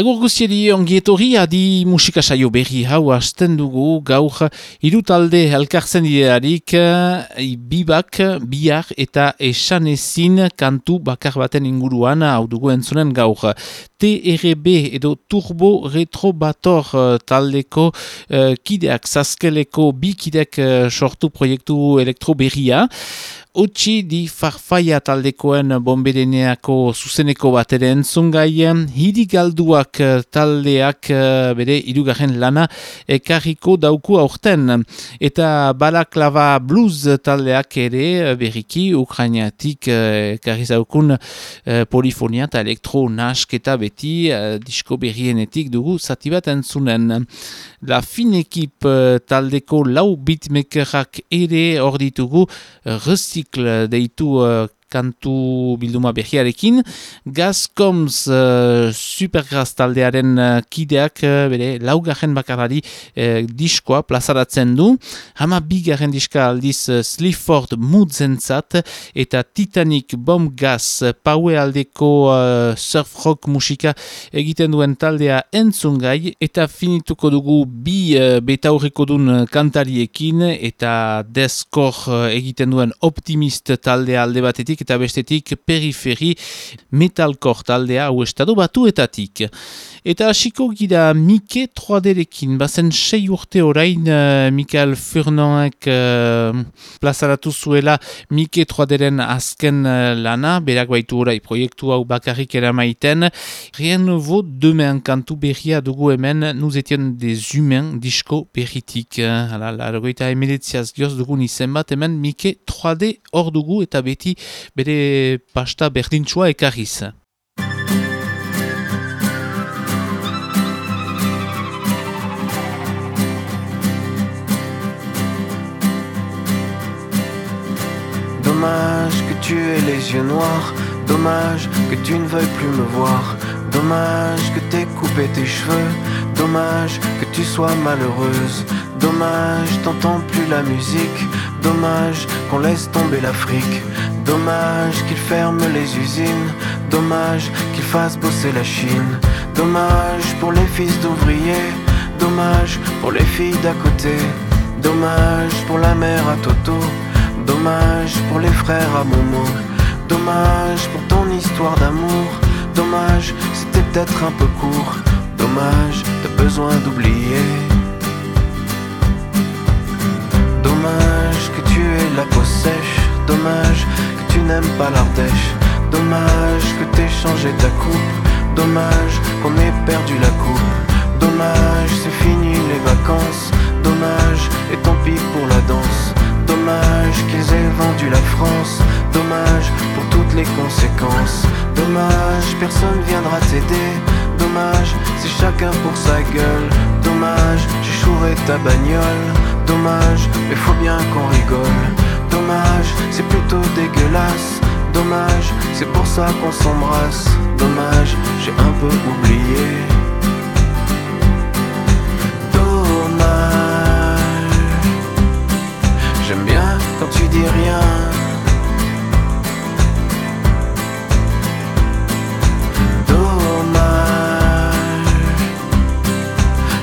Agur guztiedi ongietori adi musika saio berri hau hasten dugu gaur hiru talde elkartzen didearik eh, bibak, biar eta esanezin kantu bakar baten inguruan hau dugu entzunen gaur. TRB edo Turbo Retrobator uh, taldeko uh, kideak, zazkeleko bi kideak uh, sortu proiektu elektro Otsi di farfaia taldekoen bombereneako zuzeneko bat ere entzungai, hiri galduak eh, taldeak eh, bere irugarren lana ekarriko dauku aurten. Eta balaklava blues taldeak ere eh, berriki ukrainiatik ekarri zaukun polifonia eta elektro nask eta beti disko berrienetik dugu zati bat entzunen. La fin ekip taldeko lau bitmakerak ere hor ditugu recycle deitu uh, kantu bilduma behiarekin. Gazkoms uh, supergraz taldearen uh, kideak uh, bere laugarren bakarari uh, diskoa plazaratzen du. Hama bigarren diska aldiz uh, Slifford Mudzentzat eta Titanic Bomb Gas paue aldeko uh, surf rock musika egiten duen taldea entzungai eta finituko dugu bi uh, betaurreko dun kantariekin eta deskor uh, egiten duen optimist taldea alde batetik eta bestetik periferi metalkor taldea hau estadu batuetatik. Eta hasiko gira Mike 3D-rekin, bazen sei urte orain uh, Mikael Furnoek uh, plazaratu zuela Mike 3D-ren azken uh, lana, berak baitu orai proiektu hau bakarrik eramaiten. Rien nouveau demen kantu berria dugu hemen, nous étions des humains disko berritik. Hala, largoita emeletziaz gioz dugu nizen bat, hemen Mike 3D hor dugu eta beti bere pasta berdintsua ekarriz. Dommage que tu aies les yeux noirs, dommage que tu ne veuilles plus me voir, dommage que t'aies coupé tes cheveux, dommage que tu sois malheureuse, dommage t'entends plus la musique, dommage qu'on laisse tomber l'Afrique, dommage qu'il ferme les usines, dommage qu'il fasse bosser la Chine, dommage pour les fils d'ouvriers, dommage pour les filles d'à côté, dommage pour la mère à Toto. Dommage pour les frères à Momo. Dommage pour ton histoire d'amour. Dommage, c'était peut-être un peu court. Dommage, t'as besoin d'oublier. Dommage que tu aies la peau sèche. Dommage que tu n'aimes pas l'Ardèche. Dommage que t'aies changé ta coupe. Dommage qu'on ait perdu la coupe. Dommage, c'est fini les vacances. Dommage, et tant pis pour la danse. Dommage qu'ils aient vendu la France. Dommage pour toutes les conséquences. Dommage, personne viendra t'aider. Dommage, c'est chacun pour sa gueule. Dommage, j'échouerai ta bagnole. Dommage, mais faut bien qu'on rigole. Dommage, c'est plutôt dégueulasse. Dommage, c'est pour ça qu'on s'embrasse. Dommage, j'ai un peu oublié. Rien. Dommage,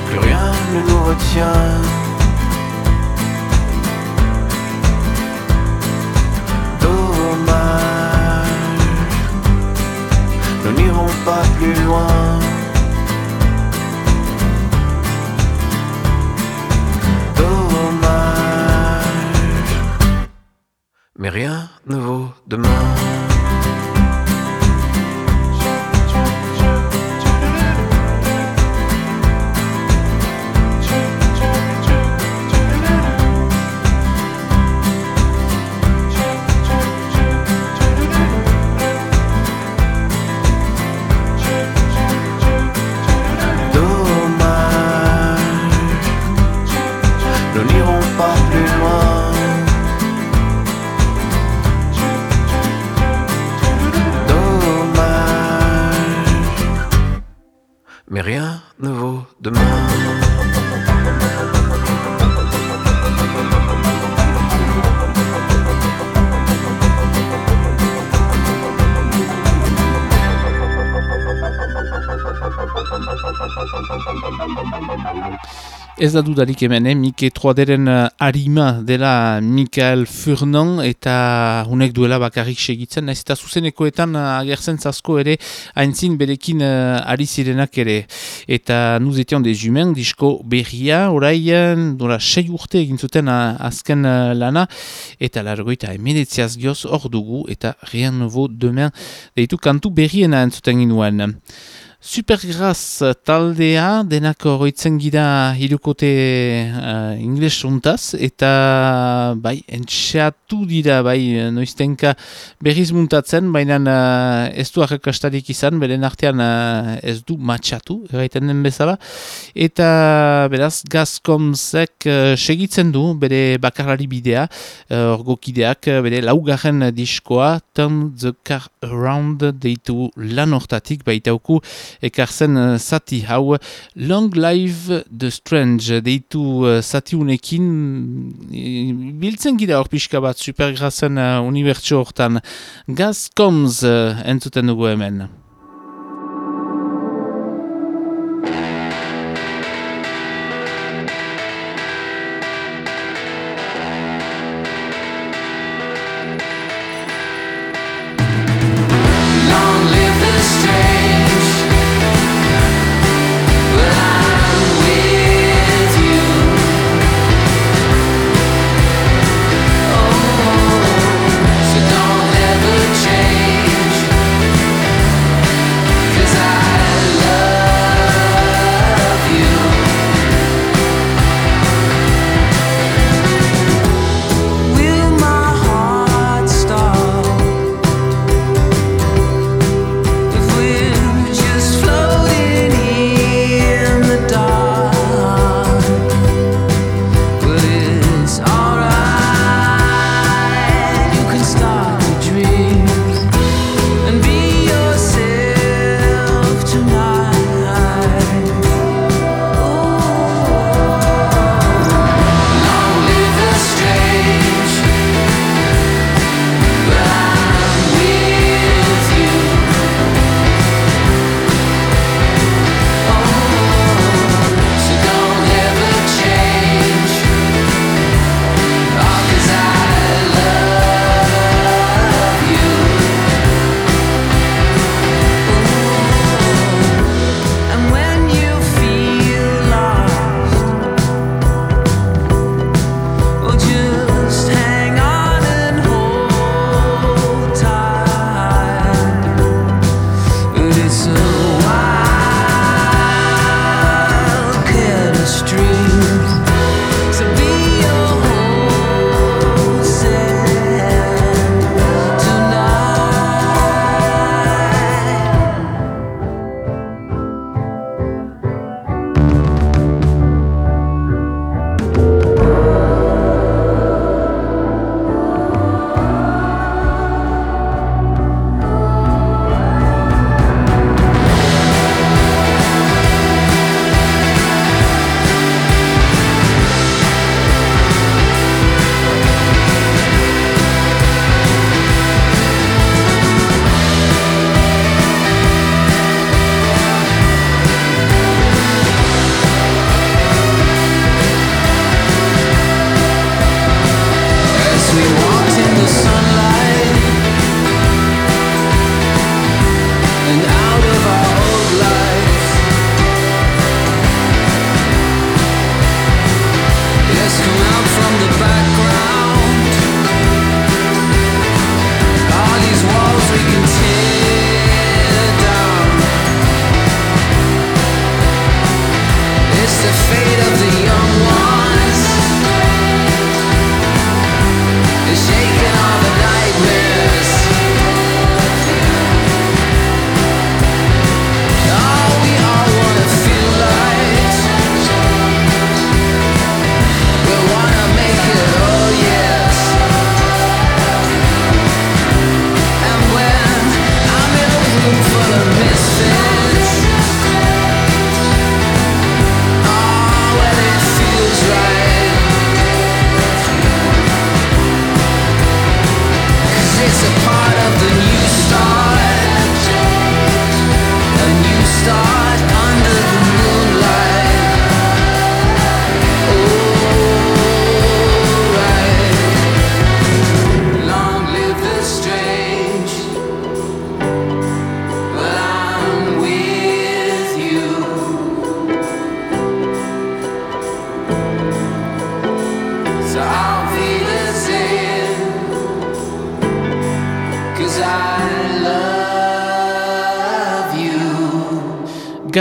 plus rien ne nous retient. Dommage, nous n'irons pas plus loin. Mais rien ne vaut demain. Ez da dudarik hemen, eh? Mike Troaderen uh, arima dela Mikael Furnon eta hunek duela bakarrik segitzen. Ez eta zuzenekoetan uh, agertzen zazko ere haintzin berekin uh, ari zirenak ere. Eta nuz etion de jumen, disko berria, oraien, dola sei urte egin zuten azken uh, lana, eta largoita emenetziaz gioz hor dugu, eta rien nouveau demen, deitu kantu berriena entzuten ginuen. Supergras taldea, denak horretzen gira hirukote uh, ingles untaz, eta bai, entxeatu dira, bai, noiztenka berriz muntatzen, baina uh, ez du arrakastarik izan, beren artean uh, ez du matxatu, erraiten den bezala, eta beraz, gazkomzek uh, segitzen du, bere bakarlari bidea, orgokideak, uh, bere laugarren diskoa, Turn the Car Around deitu lan hortatik, baitauku, ekartzen zati hau Long Live the Strange deitu zati unekin uh, biltzen gira hor pixka bat supergrazen uh, unibertsio hortan. Gaz uh, entzuten dugu hemen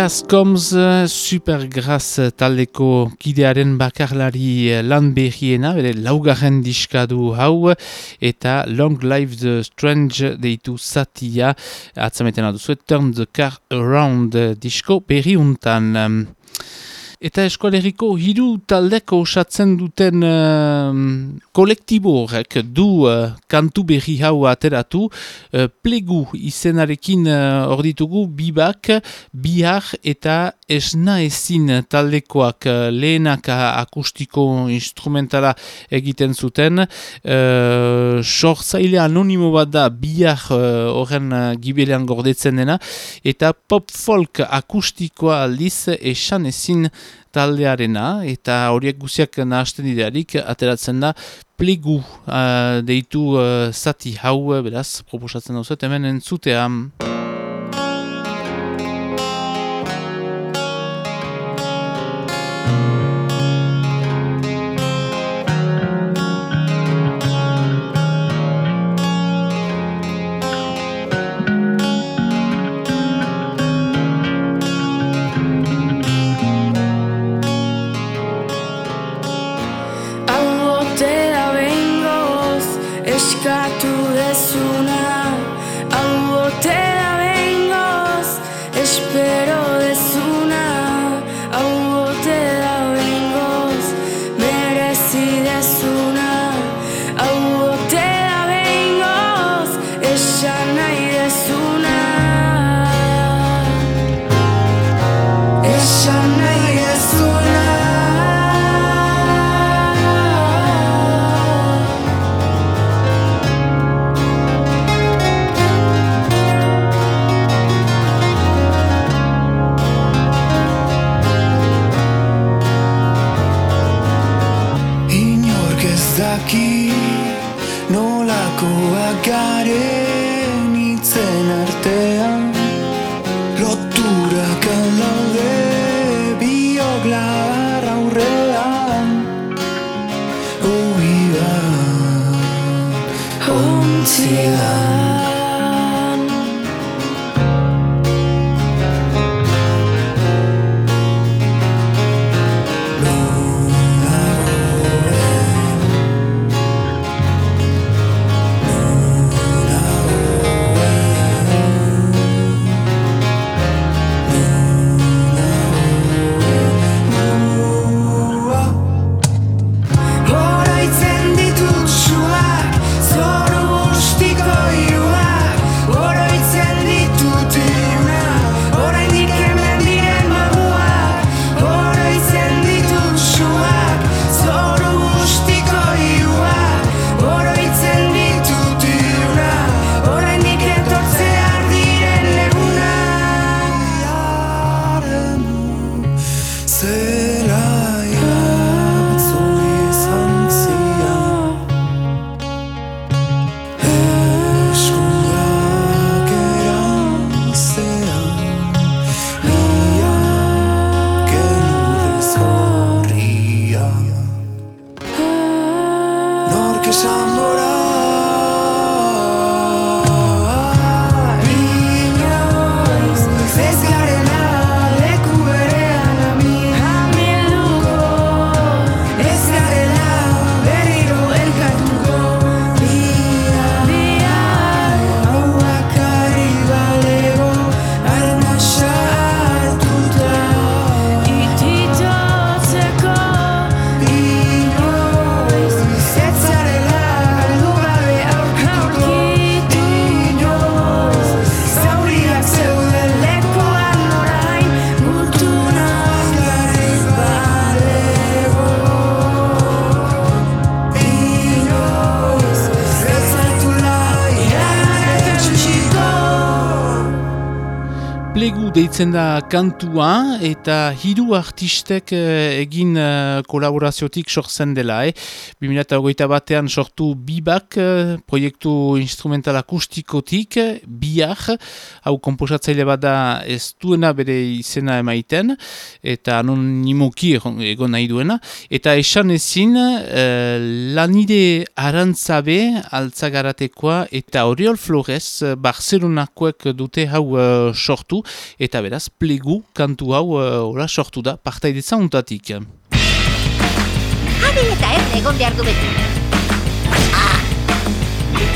Gas Coms Supergras taldeko kidearen bakarlari lan behiena, bere laugarren diskadu hau, eta Long Live the Strange deitu satia, atzametena duzu, Turn the Car Around disko berri untan. Eta eskualeriko hiru taldeko osatzen duten uh, kolektibo horrek du uh, kantu berri hau ateratu. Uh, plegu izenarekin hor uh, ditugu bibak, bihar eta esna ezin taldekoak uh, lehenak akustiko instrumentala egiten zuten. Uh, sortzaile anonimo bat da bihar horren uh, gibelean gordetzen dena. Eta pop folk akustikoa aldiz esan ezin taldearena. Eta horiek guziak nahasten idearik ateratzen da plegu uh, deitu uh, zati hau beraz proposatzen dauzet hemen See you. Deitzen da kantua eta hiru artistek eh, egin uh, kolaboraziotik sortzen dela. Eh? 2008 batean sortu bibak proiektu instrumental akustikotik, biak, hau komposatzaile bat da ez duena bere izena emaiten eta anonimoki egon nahi duena. Eta esan ezin uh, lanide arantzabe altzagaratekoa eta Oriol Flores Barcelonakoek dute hau sortu eta beraz plegu kantu hau uh, sortu da partaidetza untatik. Adel eta erne egon behar du beti.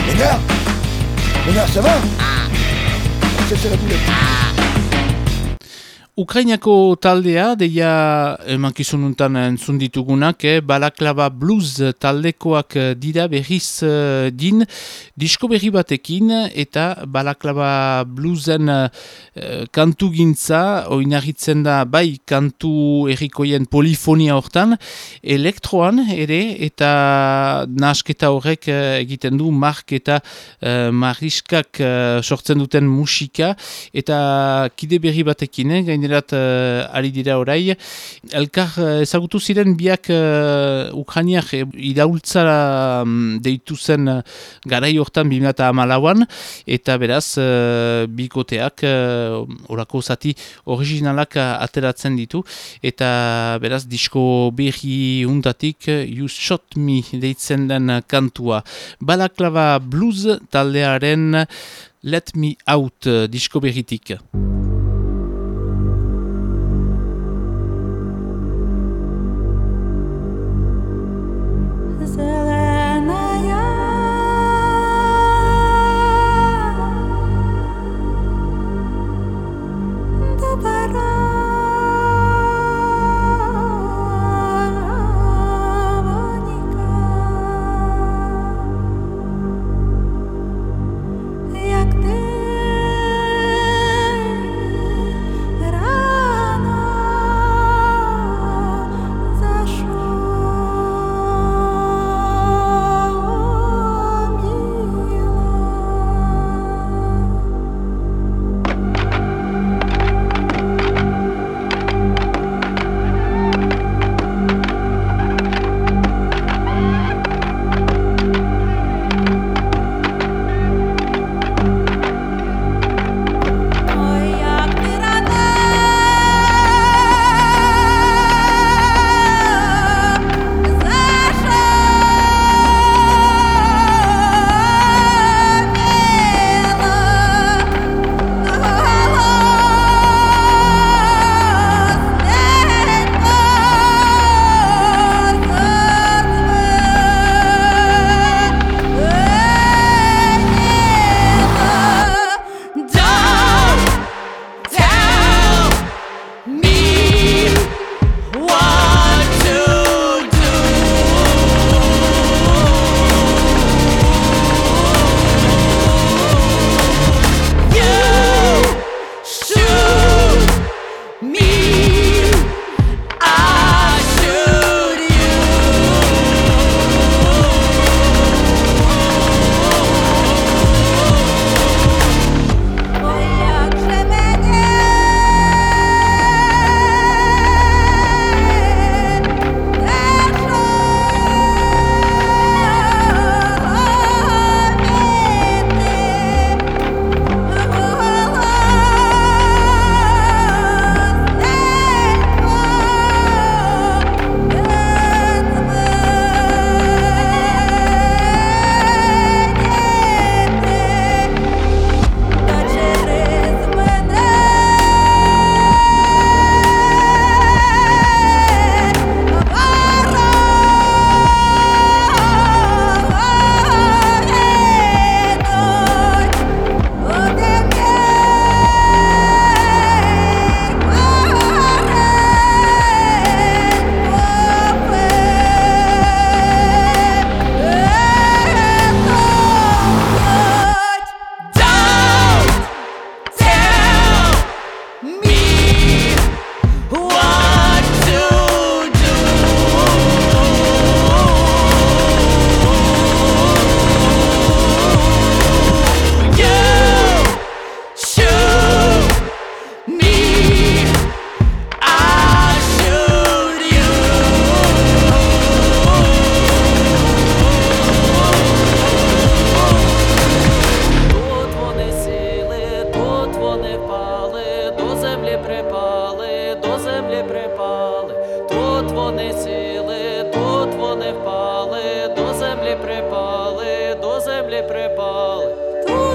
Ménard Ménard, ça va Ah, Ça, c'est la boulette. Ukrainako taldea, deia emankizununtan entzun ditugunak, eh, balaklava blues taldekoak dira berriz eh, din, disko berri batekin, eta balaklava bluesen eh, kantu gintza, oinarritzen da bai kantu errikoien polifonia hortan, elektroan ere, eta nasketa horrek eh, egiten du, mark eta eh, mariskak eh, sortzen duten musika, eta kide berri batekin, eh, gainerat uh, ari dira orai. Elkar uh, ezagutu ziren biak uh, Ukrainiak uh, iraultzara um, deitu zen uh, garai hortan 2008an, eta beraz uh, bikoteak uh, orako zati originalak ateratzen ditu, eta beraz disko berri untatik uh, You Shot Me deitzen den kantua. Balaklava Blues taldearen Let Me Out disko berritik.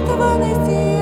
The one I see.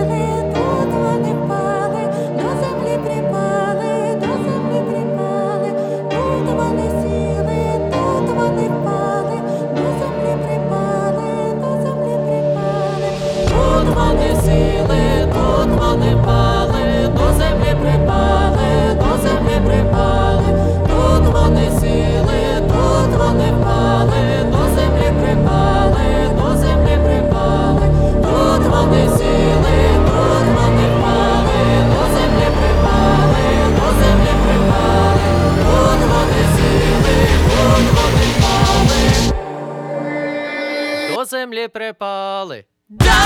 землі припали. Да!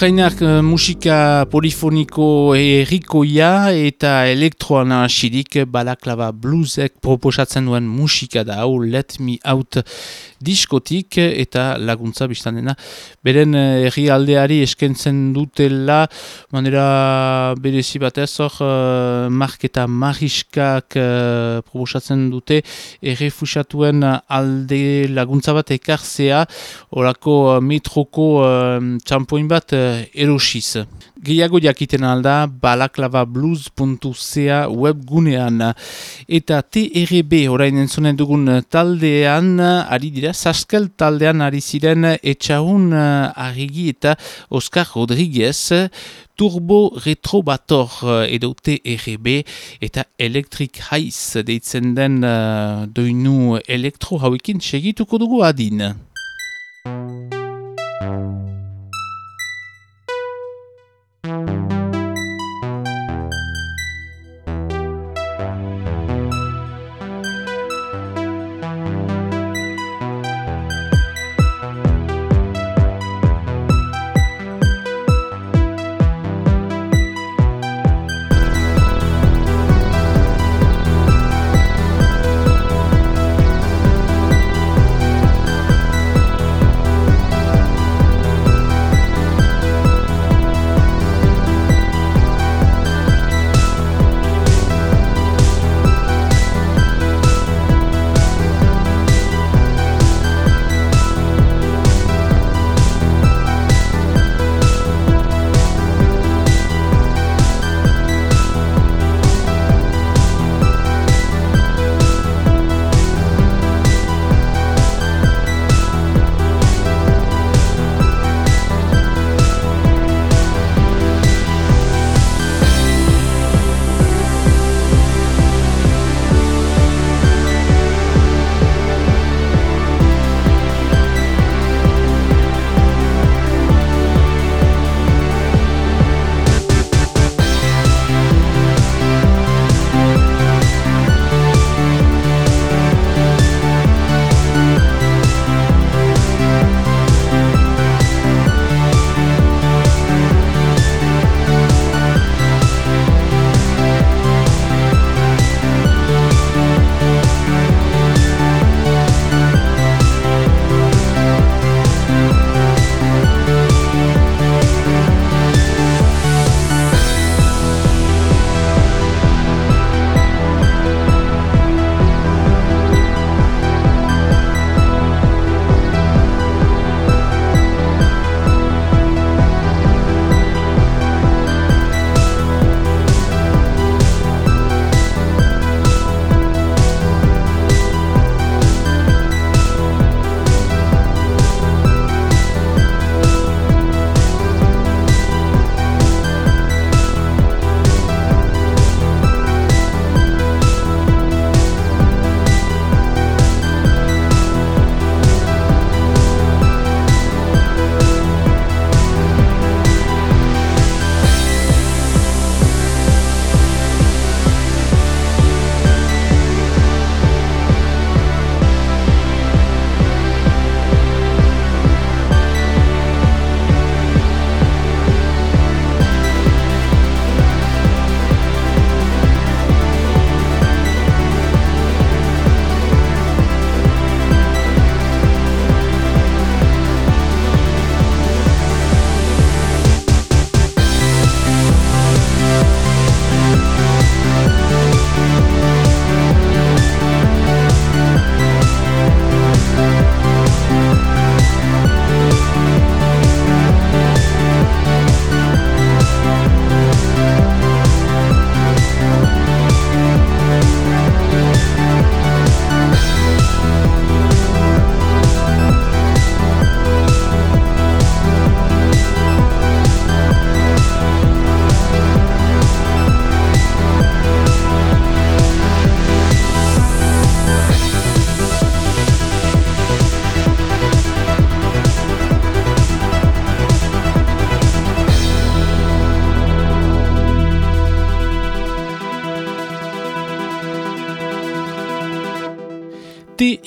Ukrainak eh, musika polifoniko errikoia eta elektroan hasirik balaklava bluesek proposatzen duen musika da hau Let Me Out diskotik eta laguntza biztan dena. Beren eh, herrialdeari eskentzen dutela manera berezi batez hor uh, mark eta mariskak uh, proposatzen dute errefusatuen alde laguntza bat ekartzea orako metroko uh, txampoin bat uh, erosiz. Gehiago jakiten alda balaklavablues.ca webgunean eta TRB orain entzunen dugun taldean ari dira, Saskel taldean ari ziren etxaun uh, arigi eta Oscar Rodriguez Turbo Retrobator uh, edo TRB eta Electric Heiz deitzen den uh, doinu elektro hauekin segituko dugu adin.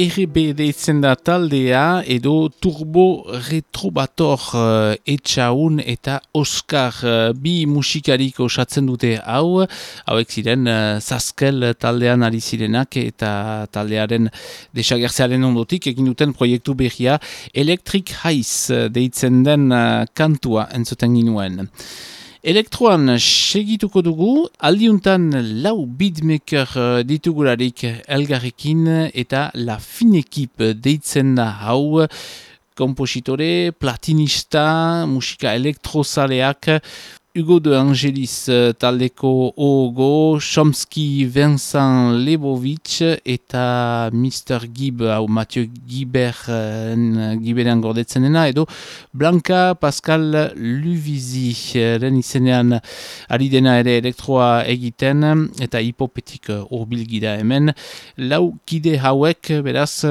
TRB deitzen da taldea edo Turbo Retrobator uh, etxaun eta Oscar uh, bi musikarik osatzen dute hau, hauek ziren uh, Zaskel taldean ari zirenak eta taldearen desagertzearen ondotik egin duten proiektu berria Electric Heiz deitzen den uh, kantua entzuten ginuen. Elektroan segituko dugu, aldiuntan lau beatmaker uh, ditugularik elgarrekin eta la finekip deitzen da hau, kompositore, platinista, musika elektrozaleak, Hugo de Angelis uh, taldeko Ogo, Chomsky Vincent Lebovitch eta Mr. Gib, hau Mathieu Giber, uh, Giberean gordetzen dena, edo Blanca Pascal Luvizi, den izenean ari dena ere elektroa egiten, eta hipopetik urbil gira hemen. Lau kide hauek, beraz,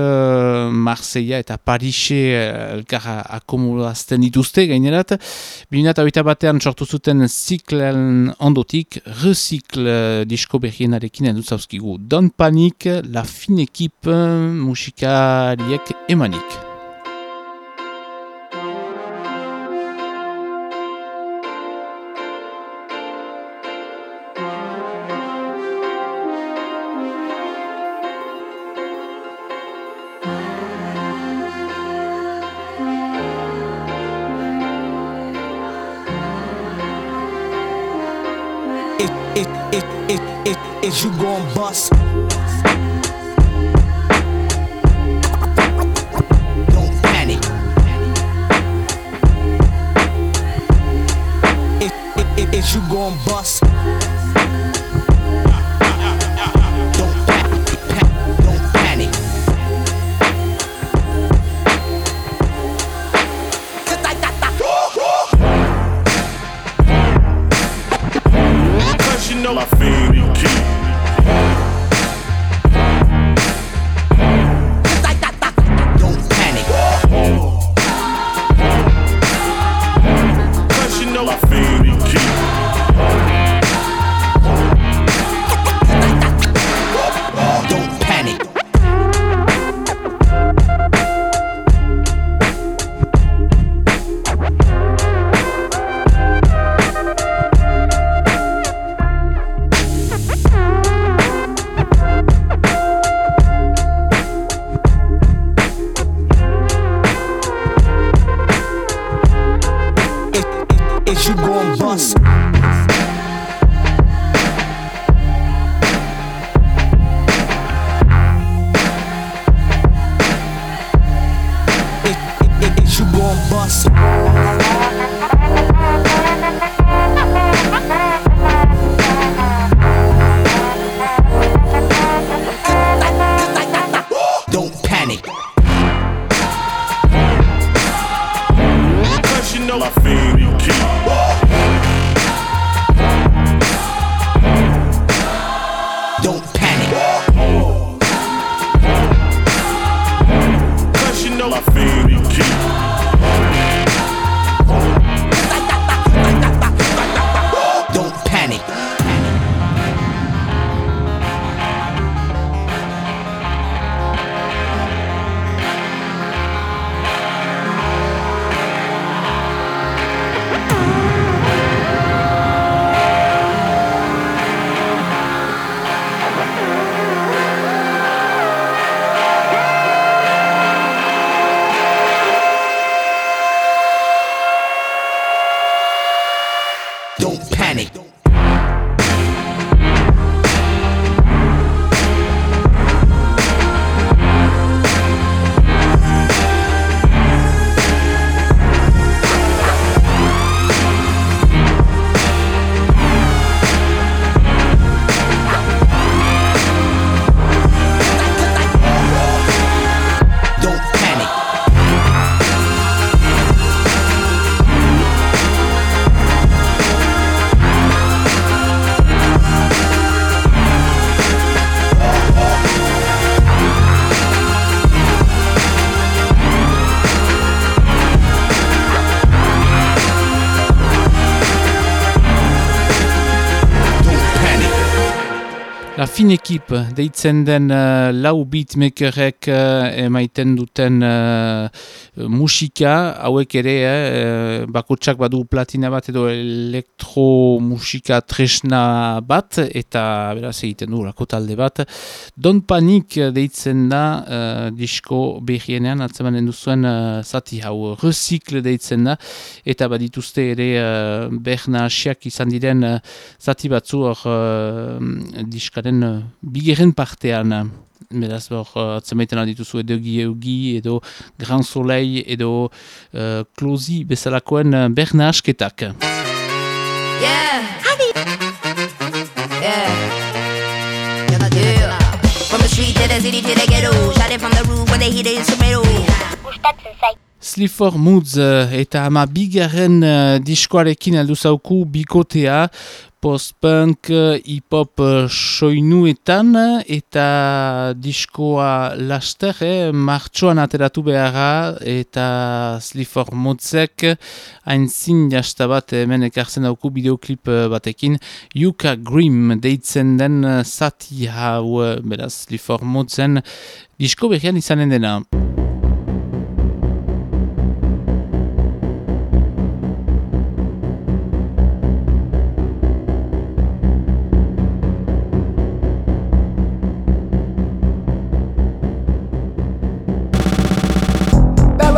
Marseilla eta Parise elkarra akomulazten dituzte, gainerat, 2008 batean sortu zuten zuten ziklen ondotik, recikl disko berrienarekin edu zauzkigu. Don Panik, la fin ekip musikariek emanik. You gon' bust. Fin ekip deitzen den uh, lau beatmakerek uh, emaiten duten uh, musika, hauek ere, eh, bakotsak badu platina bat edo elektro musika tresna bat, eta beraz egiten du lako talde bat. Don Panik deitzen da uh, disko behienean, atzemanen duzuen uh, zati hau, resikle deitzen da, eta badituzte ere uh, berna asiak izan diren uh, zati batzu hor uh, diskaren uh, bigeren partean. Beraz, hor, uh, atzemaiten adituzu edo Eugi edo Grand Soleil edo uh, Klozi bezalakoen uh, berna asketak. Yeah. Yeah. The deal. From the street to the city to the ghetto. Shot it from the roof when they hit the instrumental. Slifor Moods eta ama bigarren uh, diskoarekin aldu zauku bikotea post-punk, hip-hop soinuetan eta diskoa laster, eh, martxoan ateratu beharra eta Slifor Moodsek hain zin jasta bat hemen ekartzen dauku bideoklip uh, batekin Yuka Grimm deitzen den uh, zati hau uh, beraz Slifor Moodsen disko berrian izanen dena.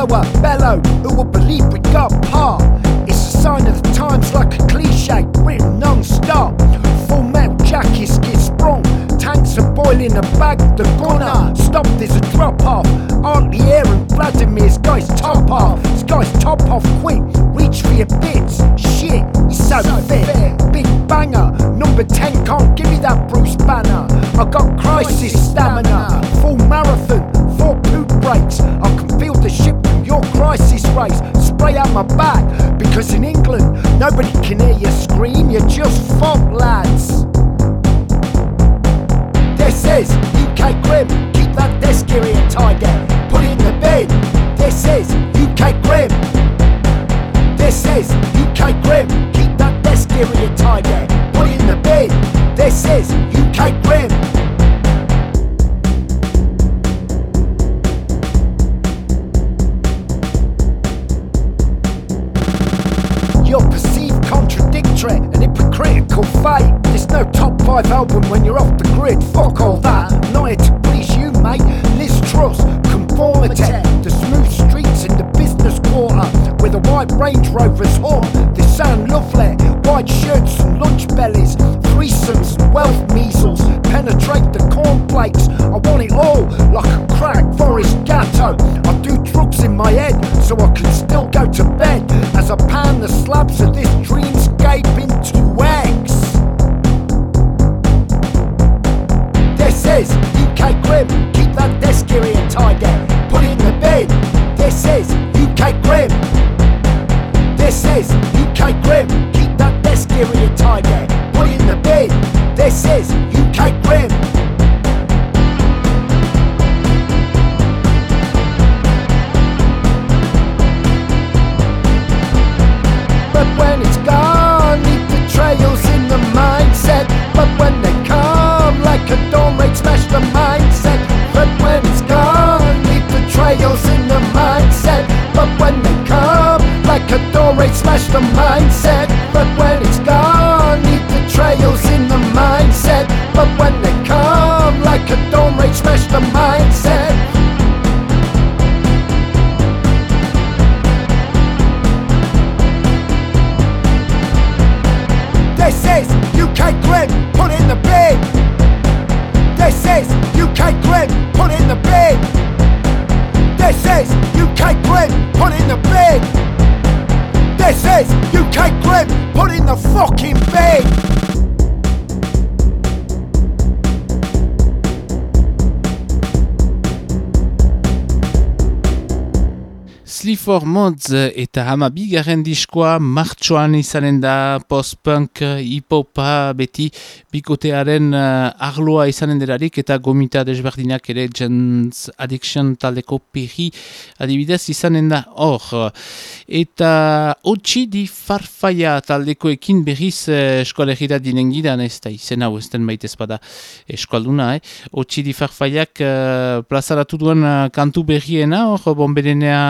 Bellower, bellow, who will believe we got par. It's a sign of the times like a cliche, written non-stop. Full metal jackets get sprung, tanks are boiling a bag, the gunner. Stop, there's a drop off. Aren't the air and Vladimir's guy's top off. This guy's top off quick, reach for your bits. Shit, he's so, fit. Big banger, number 10 can't give me that Bruce Banner. I got crisis stamina, full marathon, four breaks. I can feel the ship from your crisis race. Spray out my back, because in England, nobody can hear you scream, you're just fop lads. This is UK Grim, keep that desk area tidy, put it in the bin. This is UK Grim. This is UK Grim, keep that desk area tidy, put it in the bin. This is UK Grim. Fate. There's no top five album when you're off the grid. Fuck all that. Not here to please you, mate. Liz Truss, conformity. The smooth streets in the business quarter with a white Range Rover's horn. They sound lovely. White shirts and lunch bellies. Threesomes and wealth measles. Penetrate the cornflakes. I want it all like a crack Forest Gatto. I do drugs in my head so I can still go to bed as I pan the slabs of this dreamscape into eggs. Is UK Grim. Keep that desk area tidy. Put it in the bin. This is UK Grim. This is UK Grim. Mods eta hama bigarren diskoa martxoan izanen da post-punk hipopa beti bikotearen uh, arloa izanen delarik eta gomita desberdinak ere Gens Addiction taldeko perri adibidez izanen da hor. Eta otxi di farfaia taldeko ekin berriz uh, eskoalegira dinen gidan ez da izen hau ez den baita espada eskualduna. Eh? Otxi di farfaiak uh, plazaratu duen uh, kantu berriena hor bonberenea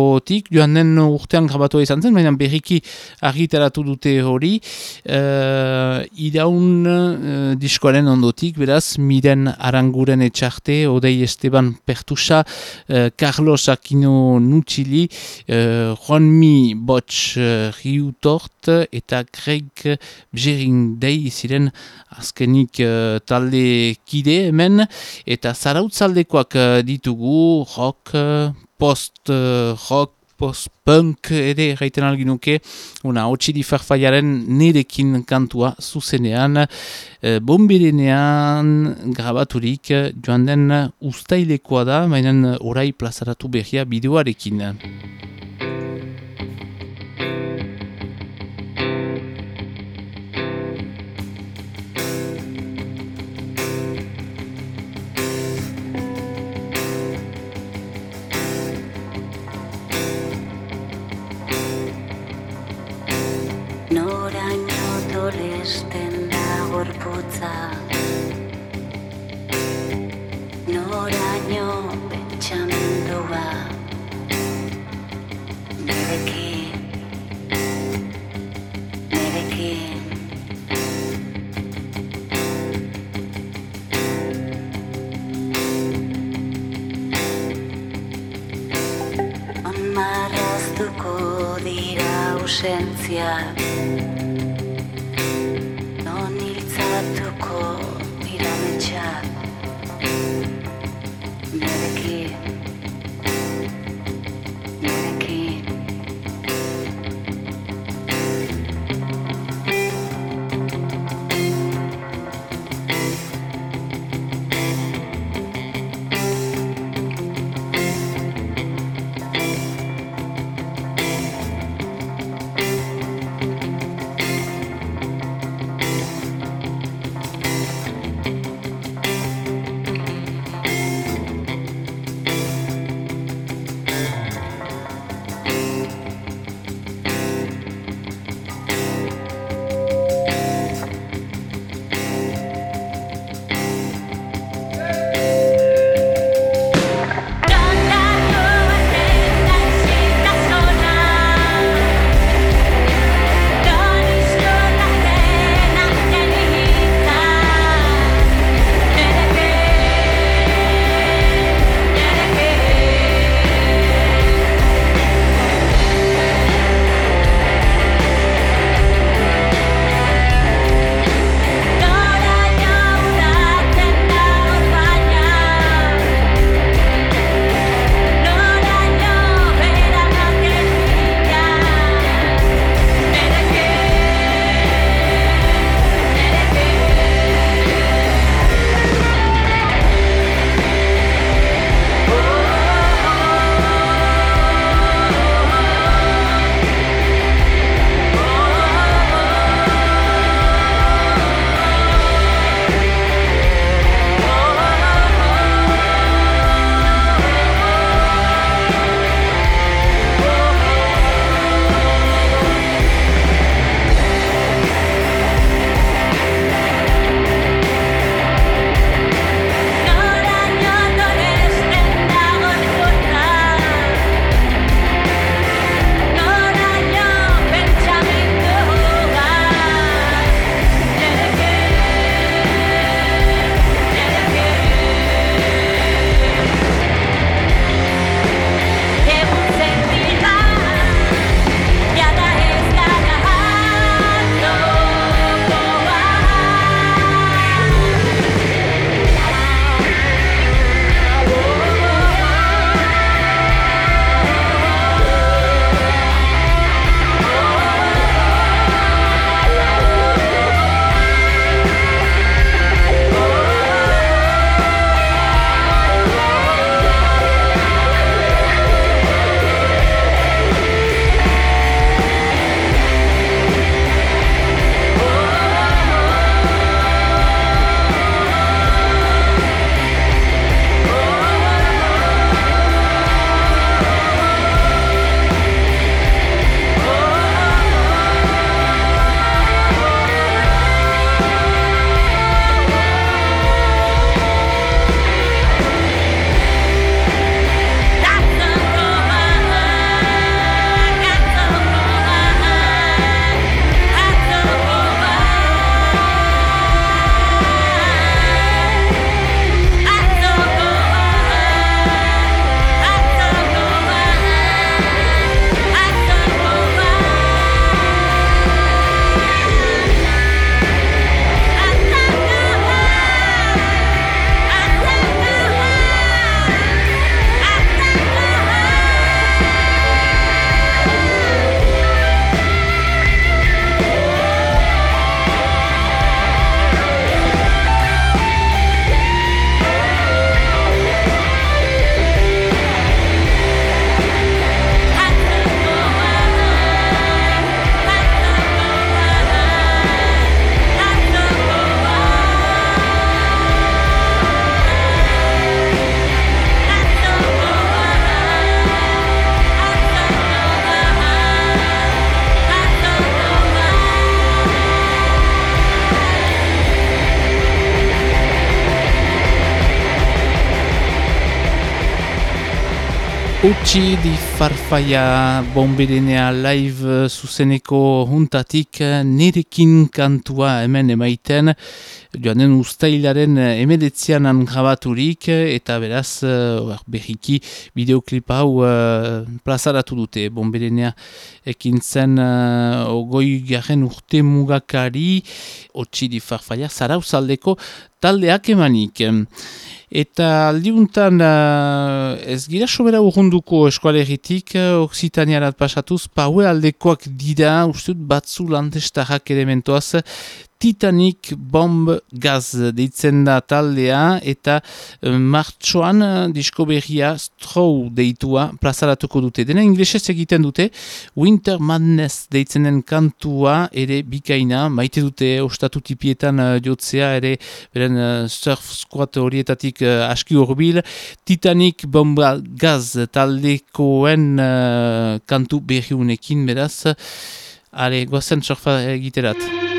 zuzenekotik, joan den urtean grabatu izan zen, baina berriki argitaratu dute hori, uh, iraun uh, diskoaren ondotik, beraz, miren aranguren etxarte, Odei Esteban Pertusa, uh, Carlos Aquino Nutsili, uh, Juanmi Botx uh, Riutort, eta Greg Bjering Dei ziren azkenik uh, talde kide hemen, eta zarautzaldekoak ditugu, rock, post-rock, post-punk ere gaiten alginuke, una hotxi di farfaiaren nerekin kantua zuzenean, e, bomberenean grabaturik joan den ustailekoa da, mainan orai plazaratu behia bideoarekin. Onmarraztuko dira ausentziak Utsi di farfaia bomberenea live eh, zuzeneko juntatik eh, nirekin kantua hemen emaiten joanen ustailaren eh, emedetzian grabaturik eta beraz uh, berriki bideoklip hau uh, plazaratu dute bomberenea ekin zen uh, ogoi garen urte mugakari Utsi di farfaia zarauzaldeko taldeak emanik. Eta aldiuntan ez gira sobera urrunduko eskualeritik, Oksitaniarat pasatuz, paue aldekoak dira, ustut batzu landestarrak elementoaz, Titanic Bomb Gaz deitzen da taldea eta uh, martxoan uh, disko berria Strow deitua plazaratuko dute. Dena inglesez egiten dute Winter Madness deitzen den kantua ere bikaina, maite dute ostatu tipietan uh, jotzea ere beren surf squat horietatik aski urbil. Titanic Bomb Gaz taldekoen uh, kantu berriunekin beraz. Ale, gozen surfa egiterat.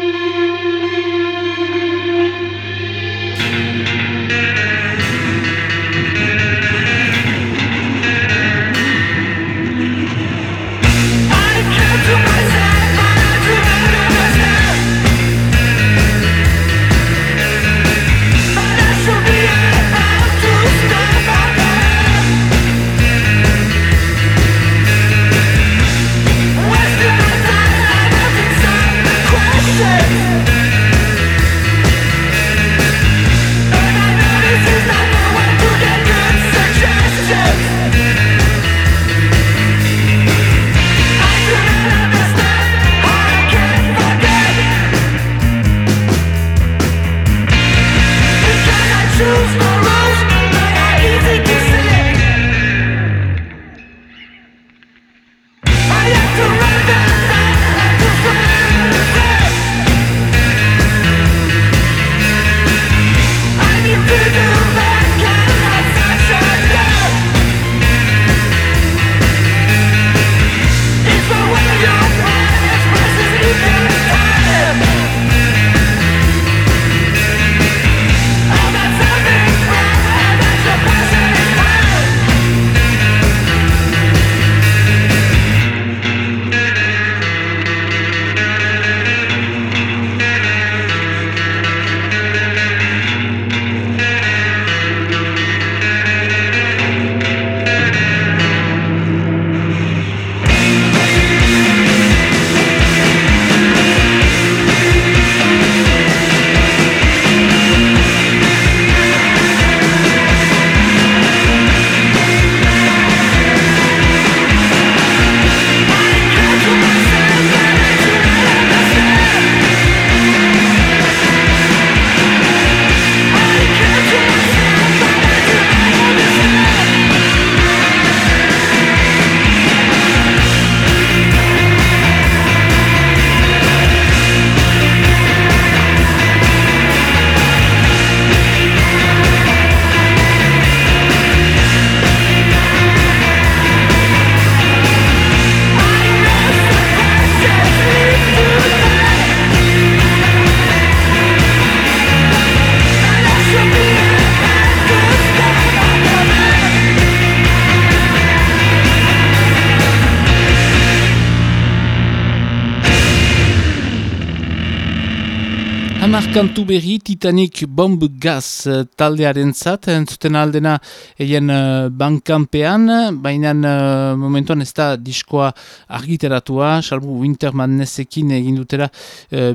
Kantu berri Titanic Bomb Gas eh, taldearen zat, entzuten aldena eien uh, bankanpean, baina uh, momentuan ez da diskoa argiteratua, salbu Winter Madnessekin egin dutera uh,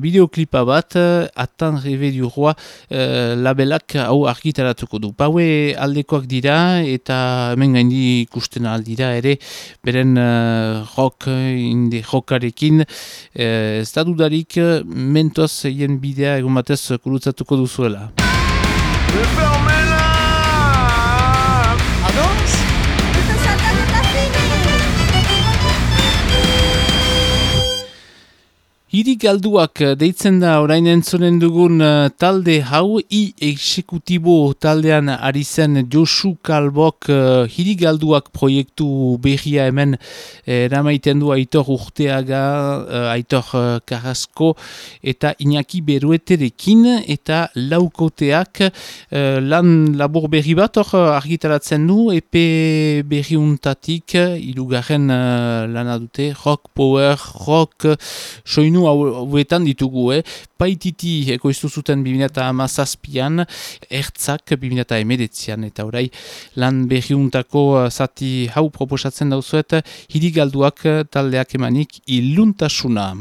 bat, uh, atan rebe du uh, labelak hau argitaratuko du. Paue aldekoak dira eta hemen gaindi ikusten aldira ere, beren uh, rock, indi rockarekin, uh, ez da dudarik mentoz eien bidea egon batez kurutzatuko duzuela. Hiri galduak eh, deitzen da orain entzonen dugun eh, talde hau i exekutibo taldean ari zen Josu Kalbok uh, hiri galduak proiektu berria hemen eramaiten du Aitor Urteaga, uh, Aitor uh, Carrasco eta Iñaki Berueterekin eta laukoteak uh, lan labor berri bat hor argitaratzen du epe berriuntatik irugarren uh, lana dute rock power, rock soinu soinu hauetan ditugu, eh? Paititi ekoiztu zuten 2008an, ertzak 2008an, eta orai lan berriuntako uh, zati hau proposatzen dauzuet, hirigalduak taldeak emanik iluntasuna.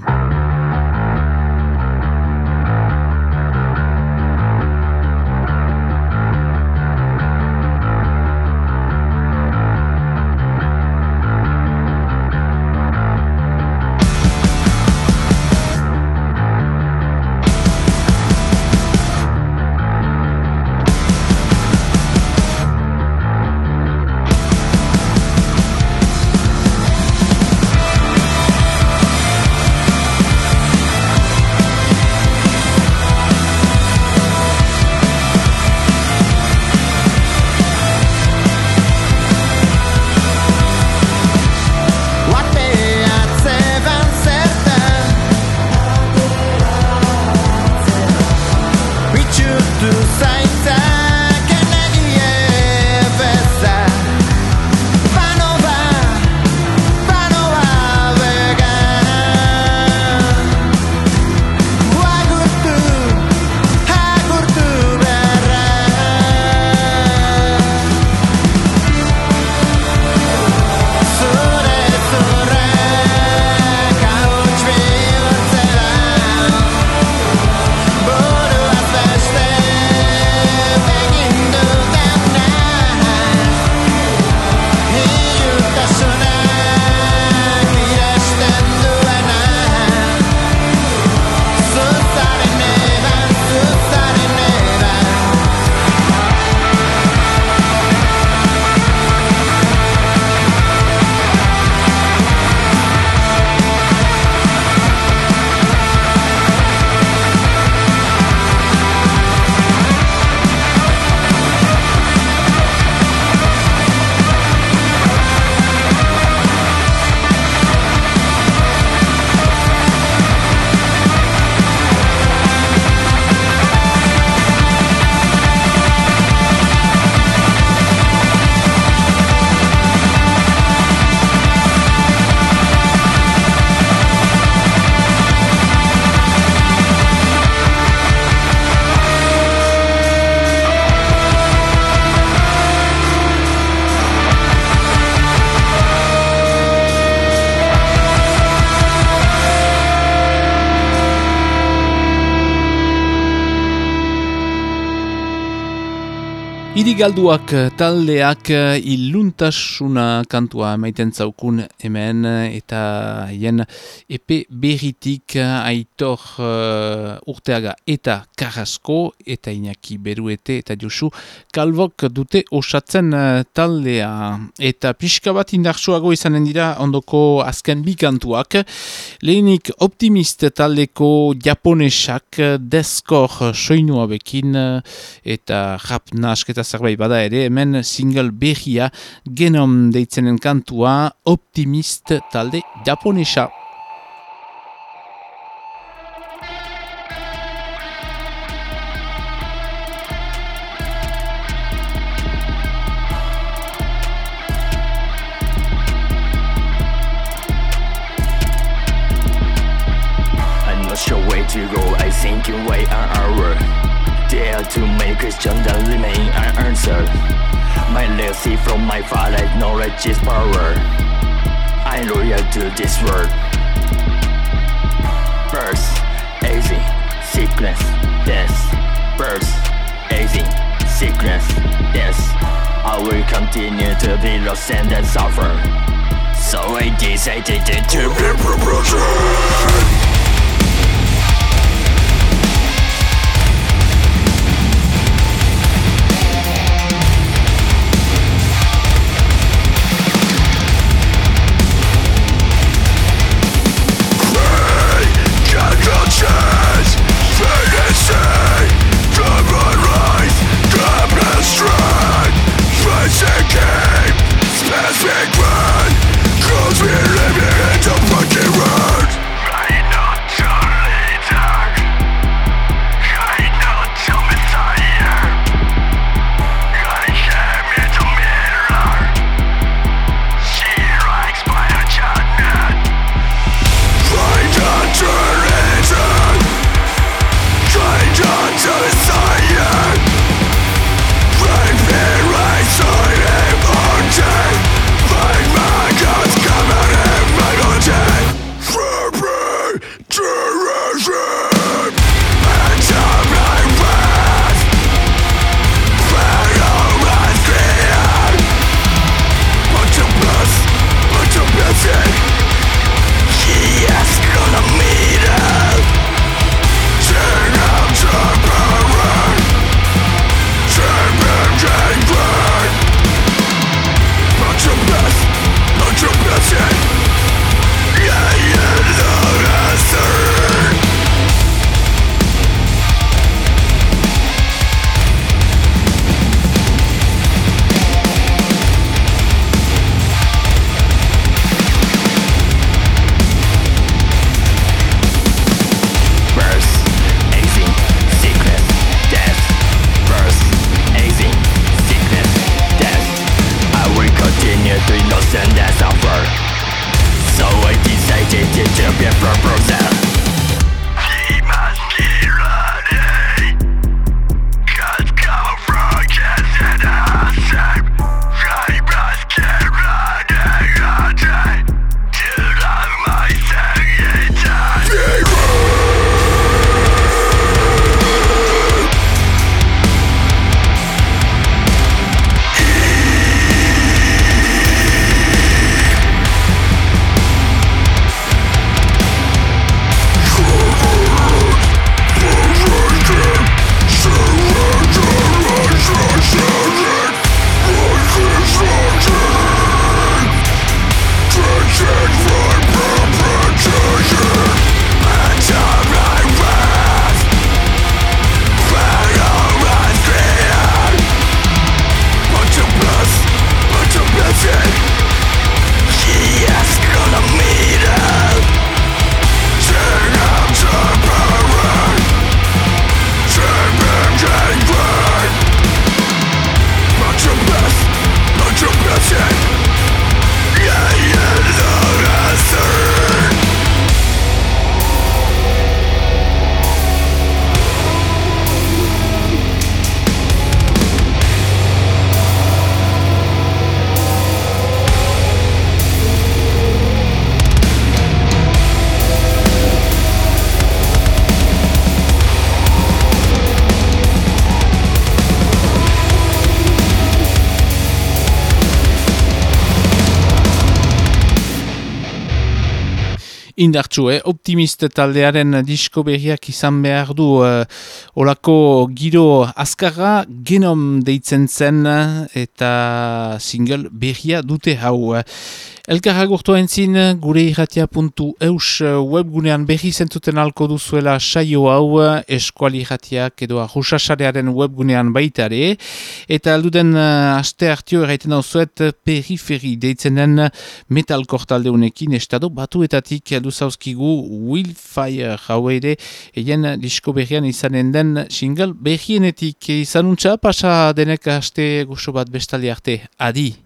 Irigalduak eh, taldeak eh, iluntasuna kantua maiten zaukun hemen eh, eta hien epe berritik aitor uh, urteaga eta karrasko eta inaki beruete eta josu kalbok dute osatzen taldea. Eta pixka bat indartsuago izanen dira ondoko azken bi kantuak. Lehenik optimist taldeko japonesak deskor soinua bekin eta rap nasketa zerbait bada ere, hemen single behia genom deitzenen kantua optimist talde japonesa. Sure where to go, I think you wait an hour dare to make question that remain unanswered. My legacy from my father, knowledge is power. I'm loyal to this world. Birth, aging, sickness, death. Birth, aging, sickness, death. I will continue to be lost and suffer. So I decided to be promoted. Indartsu, eh? optimist taldearen disko berriak izan behar du uh, olako giro azkarra genom deitzen zen eta single berria dute hau. Elkarra gurtu entzin gure irratia.eus webgunean berri zentzuten alko duzuela saio hau eskuali irratiak edo ahusasarearen webgunean baitare eta alduden uh, aste hartio erraiten hau zuet periferi deitzen den metal kortalde unekin estado batuetatik aldu zauzkigu Willfire hau ere eien disko berrian izanen den single berrienetik izanuntza pasa denek aste guso bat bestali arte. Adi!